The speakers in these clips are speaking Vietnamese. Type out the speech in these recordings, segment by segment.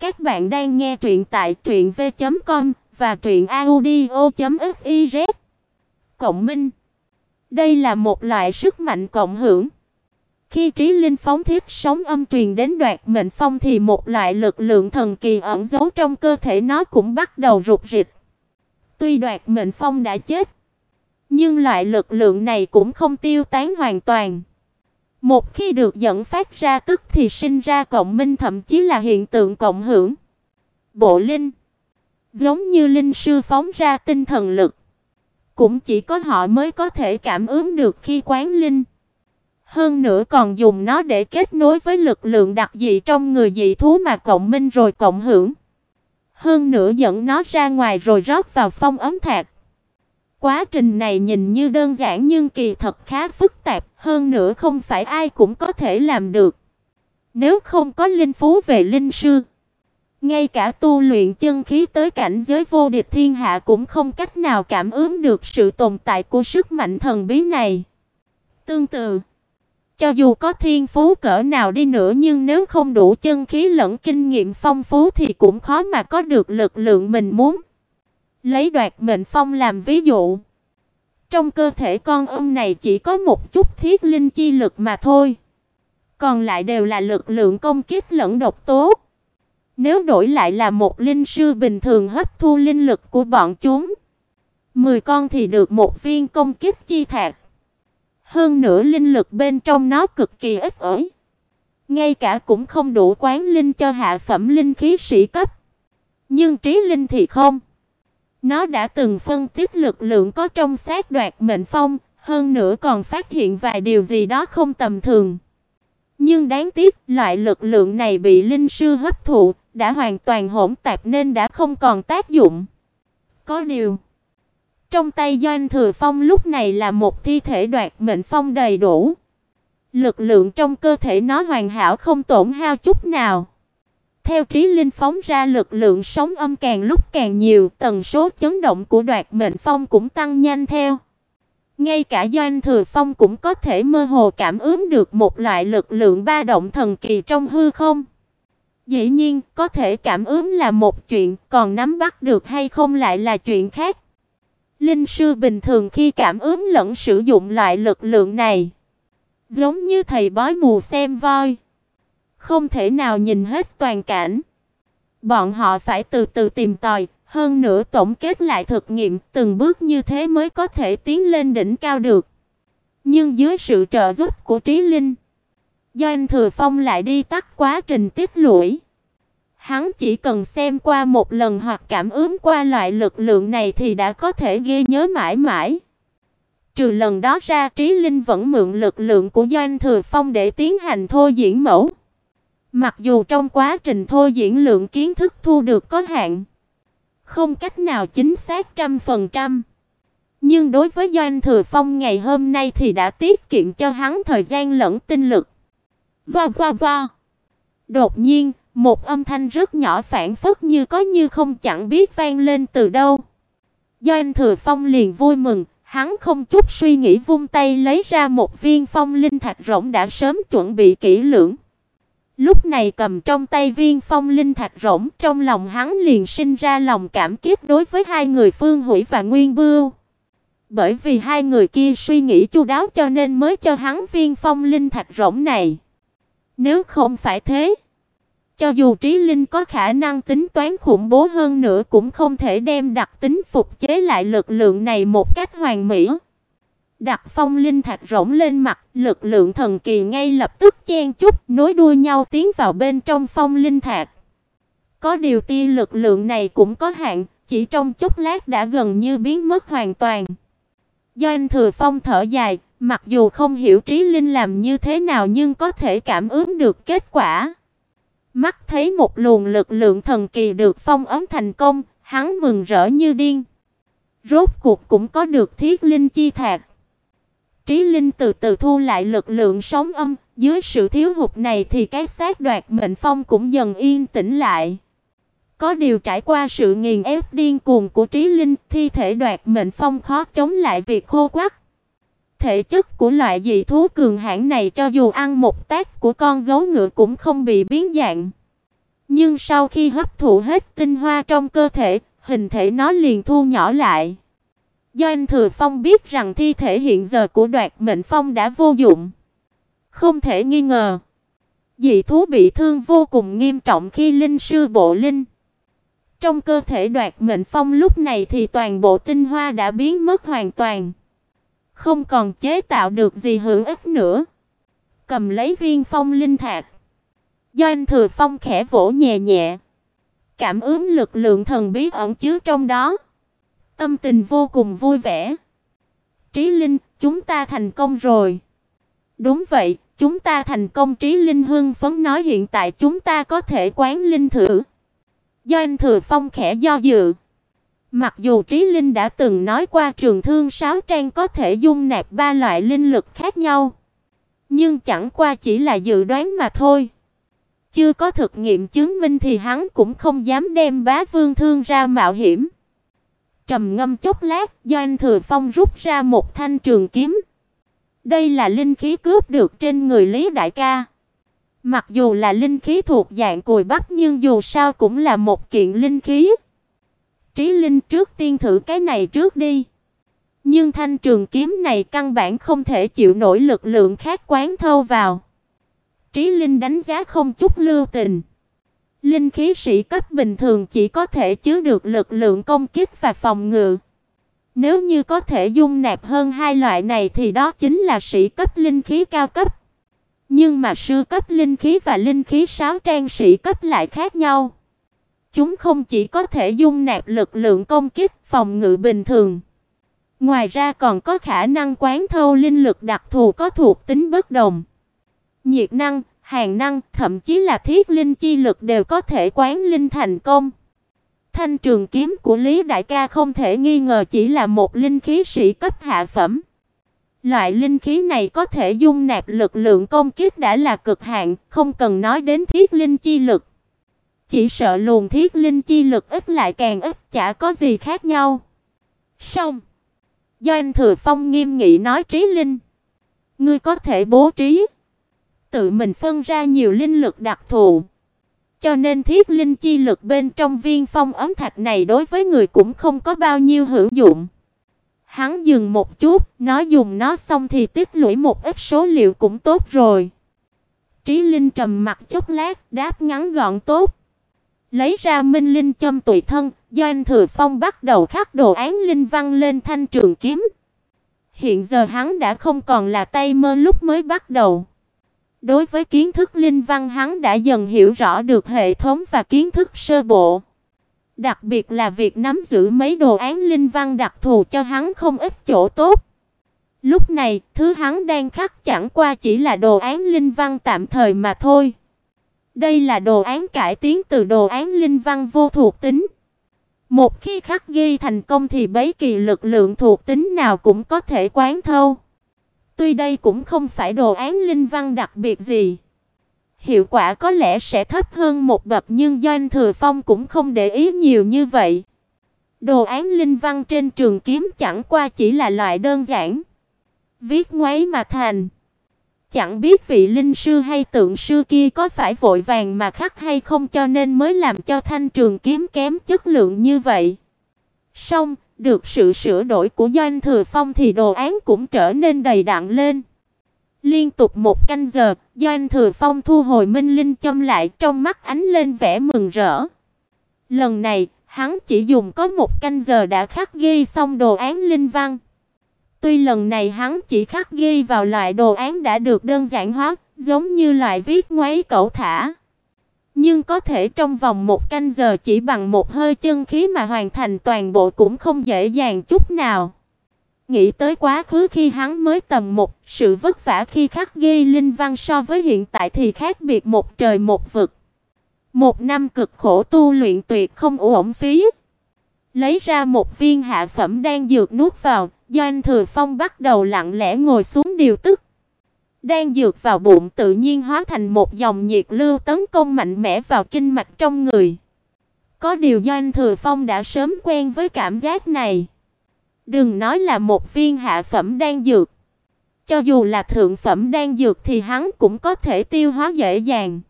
Các bạn đang nghe truyện tại truyệnv.com và truyệnaudio.fiz. Cộng minh. Đây là một loại sức mạnh cộng hưởng. Khi trí linh phóng thiết sóng âm truyền đến đoạt mệnh phong thì một loại lực lượng thần kỳ ẩn giấu trong cơ thể nó cũng bắt đầu rụt rịch. Tuy đoạt mệnh phong đã chết, nhưng loại lực lượng này cũng không tiêu tán hoàn toàn. Một khi được dẫn phát ra tức thì sinh ra cộng minh thậm chí là hiện tượng cộng hưởng. Bộ linh giống như linh sư phóng ra tinh thần lực, cũng chỉ có họ mới có thể cảm ứng được khi quán linh. Hơn nữa còn dùng nó để kết nối với lực lượng đặc dị trong người dị thú mà cộng minh rồi cộng hưởng. Hơn nữa dẫn nó ra ngoài rồi rót vào phong ấm thạch. Quá trình này nhìn như đơn giản nhưng kỳ thật khá phức tạp, hơn nữa không phải ai cũng có thể làm được. Nếu không có linh phú về linh sư, ngay cả tu luyện chân khí tới cảnh giới vô địch thiên hạ cũng không cách nào cảm ứng được sự tồn tại của sức mạnh thần bí này. Tương tự, cho dù có thiên phú cỡ nào đi nữa nhưng nếu không đủ chân khí lẫn kinh nghiệm phong phú thì cũng khó mà có được lực lượng mình muốn. Lấy đoạt mệnh phong làm ví dụ. Trong cơ thể con ông này chỉ có một chút thiết linh chi lực mà thôi. Còn lại đều là lực lượng công kích lẫn độc tố. Nếu đổi lại là một linh sư bình thường hấp thu linh lực của bọn chúng, 10 con thì được một viên công kích chi thạch. Hơn nữa linh lực bên trong nó cực kỳ ít ỏi. Ngay cả cũng không đủ quán linh cho hạ phẩm linh khí sĩ cấp. Nhưng trí linh thì không. Nó đã từng phân tích lực lượng có trong xác đoạt mệnh phong, hơn nữa còn phát hiện vài điều gì đó không tầm thường. Nhưng đáng tiếc, loại lực lượng này bị linh sư hấp thụ, đã hoàn toàn hỗn tạp nên đã không còn tác dụng. Có điều, trong tay Doanh Thừa Phong lúc này là một thi thể đoạt mệnh phong đầy đủ. Lực lượng trong cơ thể nó hoàn hảo không tổn hao chút nào. Theo trí linh phóng ra lực lượng sóng âm càng lúc càng nhiều, tần số chấn động của đoạt mệnh phong cũng tăng nhanh theo. Ngay cả Doanh Thừa Phong cũng có thể mơ hồ cảm ứng được một loại lực lượng ba động thần kỳ trong hư không. Dĩ nhiên, có thể cảm ứng là một chuyện, còn nắm bắt được hay không lại là chuyện khác. Linh sư bình thường khi cảm ứng lẫn sử dụng loại lực lượng này, giống như thầy bói mù xem voi không thể nào nhìn hết toàn cảnh. Bọn họ phải từ từ tìm tòi, hơn nữa tổng kết lại thực nghiệm, từng bước như thế mới có thể tiến lên đỉnh cao được. Nhưng dưới sự trợ giúp của Trí Linh, Doanh Thừa Phong lại đi tắt quá trình tiết lũi. Hắn chỉ cần xem qua một lần hoặc cảm ứng qua loại lực lượng này thì đã có thể ghi nhớ mãi mãi. Trừ lần đó ra Trí Linh vẫn mượn lực lượng của Doanh Thừa Phong để tiến hành thô diễn mẫu. Mặc dù trong quá trình thôi diễn lượng kiến thức thu được có hạn, không cách nào chính xác trăm phần trăm, nhưng đối với Doanh Thừa Phong ngày hôm nay thì đã tiết kiệm cho hắn thời gian lẫn tinh lực. Va va va. Đột nhiên, một âm thanh rất nhỏ phản phất như có như không chẳng biết vang lên từ đâu. Doanh Thừa Phong liền vui mừng, hắn không chút suy nghĩ vung tay lấy ra một viên phong linh thạch rỗng đã sớm chuẩn bị kỹ lưỡng. Lúc này cầm trong tay viên phong linh thạch rỗng, trong lòng hắn liền sinh ra lòng cảm kích đối với hai người Phương Hủy và Nguyên Bưu. Bởi vì hai người kia suy nghĩ chu đáo cho nên mới cho hắn viên phong linh thạch rỗng này. Nếu không phải thế, cho dù Trí Linh có khả năng tính toán khủng bố hơn nữa cũng không thể đem đặc tính phục chế lại lực lượng này một cách hoàn mỹ. Đặt phong linh thạch rỗng lên mặt, lực lượng thần kỳ ngay lập tức chen chúc nối đuôi nhau tiến vào bên trong phong linh thạch. Có điều tia lực lượng này cũng có hạn, chỉ trong chốc lát đã gần như biến mất hoàn toàn. Do anh Thừa Phong thở dài, mặc dù không hiểu trí linh làm như thế nào nhưng có thể cảm ứng được kết quả. Mắt thấy một luồng lực lượng thần kỳ được phong ấn thành công, hắn mừng rỡ như điên. Rốt cuộc cũng có được thiết linh chi thạch. Trí Linh từ từ thu lại lực lượng sóng âm, dưới sự thiếu hụt này thì cái xác đoạt mệnh phong cũng dần yên tĩnh lại. Có điều trải qua sự nghiền ép điên cuồng của Trí Linh, thi thể đoạt mệnh phong khó chống lại việc khô quắt. Thể chất của loại dị thú cường hãn này cho dù ăn một tác của con gấu ngựa cũng không bị biến dạng. Nhưng sau khi hấp thụ hết tinh hoa trong cơ thể, hình thể nó liền thu nhỏ lại. Do anh Thừa Phong biết rằng thi thể hiện giờ của Đoạt Mệnh Phong đã vô dụng. Không thể nghi ngờ, dị thú bị thương vô cùng nghiêm trọng khi linh sư bộ linh. Trong cơ thể Đoạt Mệnh Phong lúc này thì toàn bộ tinh hoa đã biến mất hoàn toàn, không còn chế tạo được gì hữu ích nữa. Cầm lấy viên phong linh thạch, do anh Thừa Phong khẽ vỗ nhẹ nhẹ, cảm ứng lực lượng thần bí ẩn chứa trong đó. Tâm tình vô cùng vui vẻ. Trí Linh, chúng ta thành công rồi. Đúng vậy, chúng ta thành công Trí Linh hưng phấn nói hiện tại chúng ta có thể quán linh thử. Do anh Thừa Phong khẽ do dự. Mặc dù Trí Linh đã từng nói qua trường thương sáu trang có thể dung nạp ba loại linh lực khác nhau, nhưng chẳng qua chỉ là dự đoán mà thôi. Chưa có thực nghiệm chứng minh thì hắn cũng không dám đem bá vương thương ra mạo hiểm. Trầm ngâm chốc lát, Doanh Thừa Phong rút ra một thanh trường kiếm. Đây là linh khí cướp được trên người Lý đại ca. Mặc dù là linh khí thuộc dạng cùi bắp nhưng dù sao cũng là một kiện linh khí. Trí Linh trước tiên thử cái này trước đi. Nhưng thanh trường kiếm này căn bản không thể chịu nổi lực lượng khác quán thâu vào. Trí Linh đánh giá không chút lưu tình. Linh khí sĩ cấp bình thường chỉ có thể chứa được lực lượng công kích và phòng ngự. Nếu như có thể dung nạp hơn hai loại này thì đó chính là sĩ cấp linh khí cao cấp. Nhưng mà sư cấp linh khí và linh khí sáu trang sĩ cấp lại khác nhau. Chúng không chỉ có thể dung nạp lực lượng công kích, phòng ngự bình thường. Ngoài ra còn có khả năng quán thâu linh lực đặc thù có thuộc tính bất đồng. Nhiệt năng, Hàng năng, thậm chí là thiết linh chi lực đều có thể quán linh thành công. Thanh trường kiếm của Lý đại ca không thể nghi ngờ chỉ là một linh khí sĩ cấp hạ phẩm. Loại linh khí này có thể dung nạp lực lượng công kích đã là cực hạn, không cần nói đến thiết linh chi lực. Chỉ sợ luồng thiết linh chi lực ít lại càng ít, chả có gì khác nhau. Xong. Do anh Thừa Phong nghiêm nghị nói Trí Linh, ngươi có thể bố trí tự mình phân ra nhiều linh lực đặc thù. Cho nên thiết linh chi lực bên trong viên phong ấm thạch này đối với người cũng không có bao nhiêu hữu dụng. Hắn dừng một chút, nói dùng nó xong thì tích lũy một ít số liệu cũng tốt rồi. Trí Linh trầm mặt chốc lát, đáp ngắn gọn tốt. Lấy ra minh linh châm tùy thân, do anh Thừa Phong bắt đầu khắc đồ án linh văn lên thanh trường kiếm. Hiện giờ hắn đã không còn là tay mơ lúc mới bắt đầu. Đối với kiến thức linh văn hắn đã dần hiểu rõ được hệ thống và kiến thức sơ bộ. Đặc biệt là việc nắm giữ mấy đồ án linh văn đặc thù cho hắn không ít chỗ tốt. Lúc này, thứ hắn đang khắc chẳng qua chỉ là đồ án linh văn tạm thời mà thôi. Đây là đồ án cải tiến từ đồ án linh văn vô thuộc tính. Một khi khắc ghi thành công thì bấy kỳ lực lượng thuộc tính nào cũng có thể quán thâu. Tuy đây cũng không phải đồ án linh văn đặc biệt gì, hiệu quả có lẽ sẽ thấp hơn một bậc nhưng Doanh Thừa Phong cũng không để ý nhiều như vậy. Đồ án linh văn trên trường kiếm chẳng qua chỉ là loại đơn giản, viết ngoáy mà thành. Chẳng biết vị linh sư hay tượng sư kia có phải vội vàng mà khắc hay không cho nên mới làm cho thanh trường kiếm kém chất lượng như vậy. Song, được sự sửa đổi của Doanh Thừa Phong thì đồ án cũng trở nên đầy đặn lên. Liên tục một canh giờ, Doanh Thừa Phong thu hồi minh linh châm lại, trong mắt ánh lên vẻ mừng rỡ. Lần này, hắn chỉ dùng có một canh giờ đã khắc ghi xong đồ án linh văn. Tuy lần này hắn chỉ khắc ghi vào loại đồ án đã được đơn giản hóa, giống như loại viết ngoáy cẩu thả. Nhưng có thể trong vòng một canh giờ chỉ bằng một hơi chân khí mà hoàn thành toàn bộ cũng không dễ dàng chút nào. Nghĩ tới quá khứ khi hắn mới tầm một, sự vất vả khi khắc ghi linh văn so với hiện tại thì khác biệt một trời một vực. Một năm cực khổ tu luyện tuyệt không uổng phí. Lấy ra một viên hạ phẩm đang dược nuốt vào, Doanh Thừa Phong bắt đầu lặng lẽ ngồi xuống điều tức. Đang dược vào bụng tự nhiên hóa thành một dòng nhiệt lưu tấn công mạnh mẽ vào kinh mạch trong người. Có điều do anh Thừa Phong đã sớm quen với cảm giác này. Đừng nói là một viên hạ phẩm đang dược, cho dù là thượng phẩm đang dược thì hắn cũng có thể tiêu hóa dễ dàng.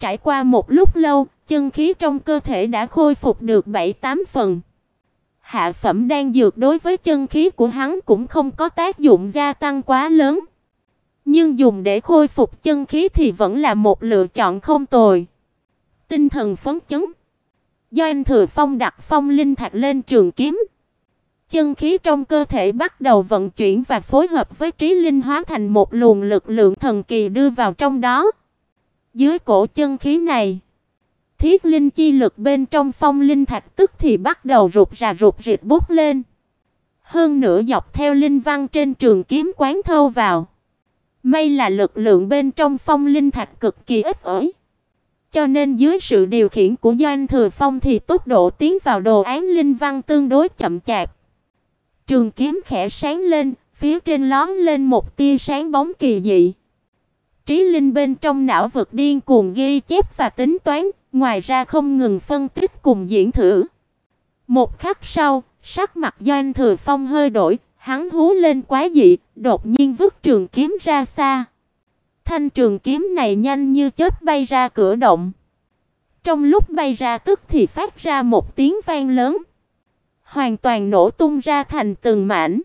Trải qua một lúc lâu, chân khí trong cơ thể đã khôi phục được 7-8 phần. Hạ phẩm đan dược đối với chân khí của hắn cũng không có tác dụng gia tăng quá lớn. Nhưng dùng để khôi phục chân khí thì vẫn là một lựa chọn không tồi. Tinh thần phấn chấn. Do anh Thừa Phong đặt phong linh thạch lên trường kiếm. Chân khí trong cơ thể bắt đầu vận chuyển và phối hợp với trí linh hóa thành một luồng lực lượng thần kỳ đưa vào trong đó. Dưới cổ chân khí này, thiết linh chi lực bên trong phong linh thạch tức thì bắt đầu rụt rà rụt rịt bút lên. Hơn nữa dọc theo linh văn trên trường kiếm quán thâu vào. May là lực lượng bên trong phong linh thạch cực kỳ ít ỏi. Cho nên dưới sự điều khiển của Doanh Thừa Phong thì tốc độ tiến vào đồ án linh văn tương đối chậm chạp. Trường kiếm khẽ sáng lên, phía trên lóe lên một tia sáng bóng kỳ dị. Trí linh bên trong não vực điên cuồng ghi chép và tính toán, ngoài ra không ngừng phân tích cùng diễn thử. Một khắc sau, sắc mặt Doanh Thừa Phong hơi đổi, hắn hú lên quá dị, đột nhiên vứt trường kiếm ra xa. Thanh trường kiếm này nhanh như chớp bay ra cửa động. Trong lúc bay ra tức thì phát ra một tiếng vang lớn, hoàn toàn nổ tung ra thành từng mảnh.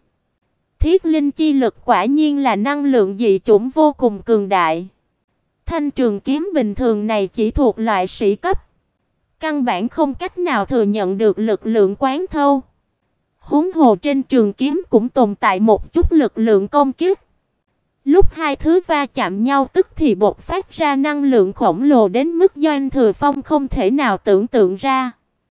Thiết linh chi lực quả nhiên là năng lượng dị chủng vô cùng cường đại. Thanh trường kiếm bình thường này chỉ thuộc loại sĩ cấp, căn bản không cách nào thừa nhận được lực lượng quán thâu. Huống hồ trên trường kiếm cũng tồn tại một chút lực lượng công kích. Lúc hai thứ va chạm nhau tức thì bộc phát ra năng lượng khổng lồ đến mức Doanh Thừa Phong không thể nào tưởng tượng ra.